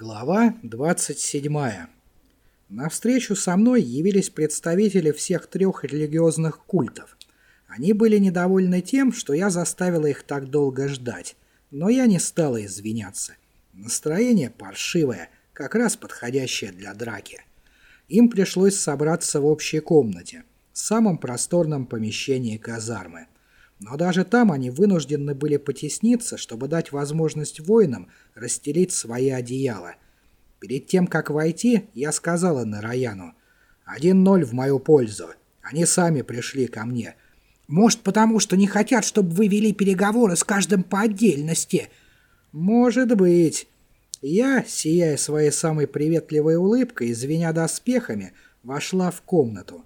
Глава 27. На встречу со мной явились представители всех трех религиозных культов. Они были недовольны тем, что я заставила их так долго ждать, но я не стала извиняться. Настроение паршивое, как раз подходящее для драки. Им пришлось собраться в общей комнате, в самом просторном помещении казармы. Но даже там они вынуждены были потесниться, чтобы дать возможность воинам расстелить свои одеяла. Перед тем, как войти, я сказала Нараяну, «Один ноль в мою пользу. Они сами пришли ко мне». «Может, потому что не хотят, чтобы вы вели переговоры с каждым по отдельности?» «Может быть». Я, сияя своей самой приветливой улыбкой, звеня доспехами, вошла в комнату.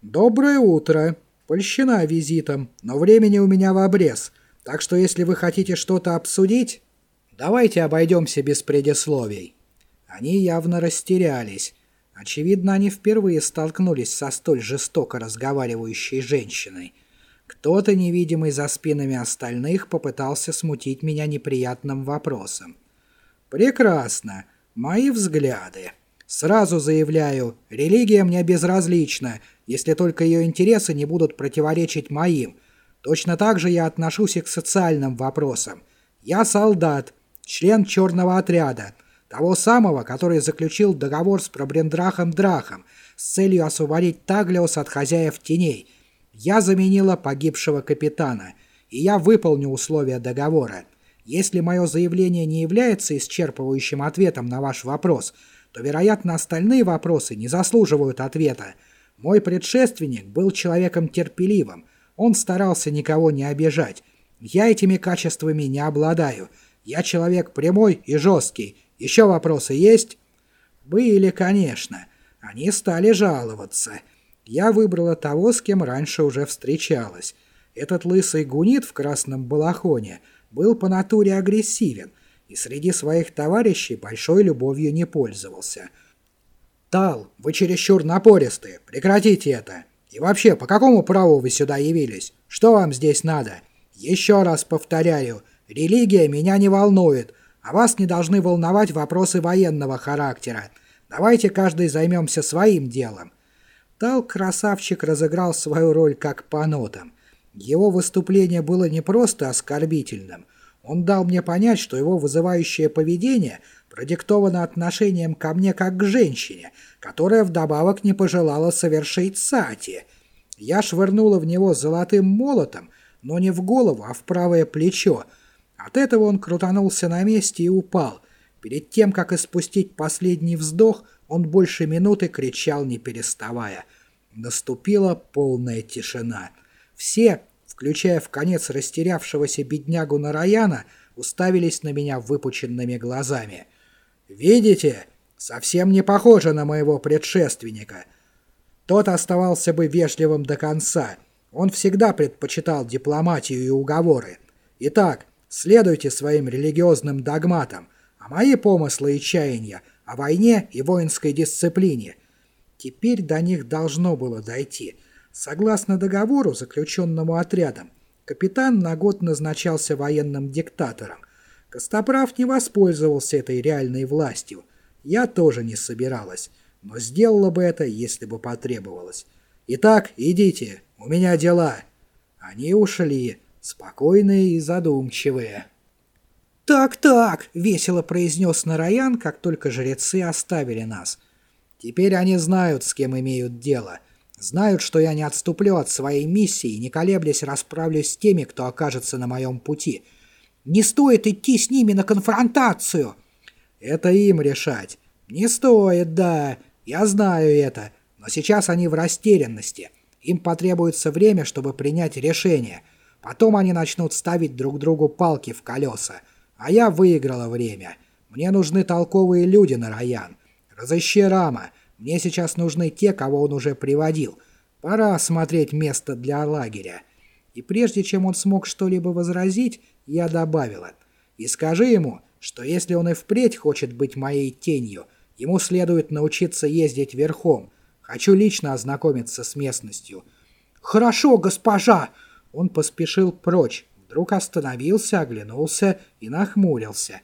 «Доброе утро!» Польщена визитом, но времени у меня в обрез, так что если вы хотите что-то обсудить, давайте обойдемся без предисловий». Они явно растерялись. Очевидно, они впервые столкнулись со столь жестоко разговаривающей женщиной. Кто-то, невидимый за спинами остальных, попытался смутить меня неприятным вопросом. «Прекрасно. Мои взгляды. Сразу заявляю, религия мне безразлична, если только ее интересы не будут противоречить моим. Точно так же я отношусь и к социальным вопросам. Я солдат, член черного отряда, того самого, который заключил договор с Пробрендрахом Драхом с целью освободить Таглиос от хозяев теней. Я заменила погибшего капитана, и я выполню условия договора. Если мое заявление не является исчерпывающим ответом на ваш вопрос, то, вероятно, остальные вопросы не заслуживают ответа, мой предшественник был человеком терпеливым, он старался никого не обижать. Я этими качествами не обладаю. Я человек прямой и жесткий. Еще вопросы есть? Были, конечно. Они стали жаловаться. Я выбрала того, с кем раньше уже встречалась. Этот лысый гунит в красном балахоне был по натуре агрессивен и среди своих товарищей большой любовью не пользовался – «Тал, вы чересчур напористы. Прекратите это. И вообще, по какому праву вы сюда явились? Что вам здесь надо? Еще раз повторяю, религия меня не волнует, а вас не должны волновать вопросы военного характера. Давайте каждый займемся своим делом». Тал, красавчик, разыграл свою роль как по нотам. Его выступление было не просто оскорбительным. Он дал мне понять, что его вызывающее поведение – продиктовано отношением ко мне как к женщине, которая вдобавок не пожелала совершить сати. Я швырнула в него золотым молотом, но не в голову, а в правое плечо. От этого он крутанулся на месте и упал. Перед тем, как испустить последний вздох, он больше минуты кричал, не переставая. Наступила полная тишина. Все, включая в конец растерявшегося беднягу Нараяна, уставились на меня выпученными глазами. Видите, совсем не похоже на моего предшественника. Тот оставался бы вежливым до конца. Он всегда предпочитал дипломатию и уговоры. Итак, следуйте своим религиозным догматам, а мои помыслы и чаяния о войне и воинской дисциплине. Теперь до них должно было дойти. Согласно договору, заключенному отрядом, капитан на год назначался военным диктатором, Костоправ не воспользовался этой реальной властью. Я тоже не собиралась, но сделала бы это, если бы потребовалось. Итак, идите, у меня дела. Они ушли, спокойные и задумчивые. «Так-так», — весело произнес Нараян, как только жрецы оставили нас. «Теперь они знают, с кем имеют дело. Знают, что я не отступлю от своей миссии не колеблясь, расправлюсь с теми, кто окажется на моем пути». Не стоит идти с ними на конфронтацию. Это им решать. Не стоит, да. Я знаю это. Но сейчас они в растерянности. Им потребуется время, чтобы принять решение. Потом они начнут ставить друг другу палки в колеса. А я выиграла время. Мне нужны толковые люди на Раян. Разыщи Рама. Мне сейчас нужны те, кого он уже приводил. Пора осмотреть место для лагеря. И прежде чем он смог что-либо возразить, я добавила. И скажи ему, что если он и впредь хочет быть моей тенью, ему следует научиться ездить верхом. Хочу лично ознакомиться с местностью. «Хорошо, госпожа!» Он поспешил прочь, вдруг остановился, оглянулся и нахмурился.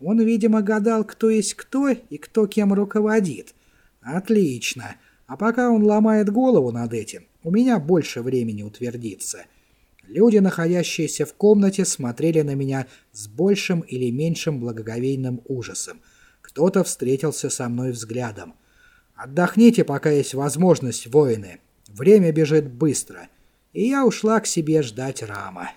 Он, видимо, гадал, кто есть кто и кто кем руководит. Отлично. А пока он ломает голову над этим, у меня больше времени утвердиться. Люди, находящиеся в комнате, смотрели на меня с большим или меньшим благоговейным ужасом. Кто-то встретился со мной взглядом. «Отдохните, пока есть возможность, воины. Время бежит быстро». И я ушла к себе ждать Рама.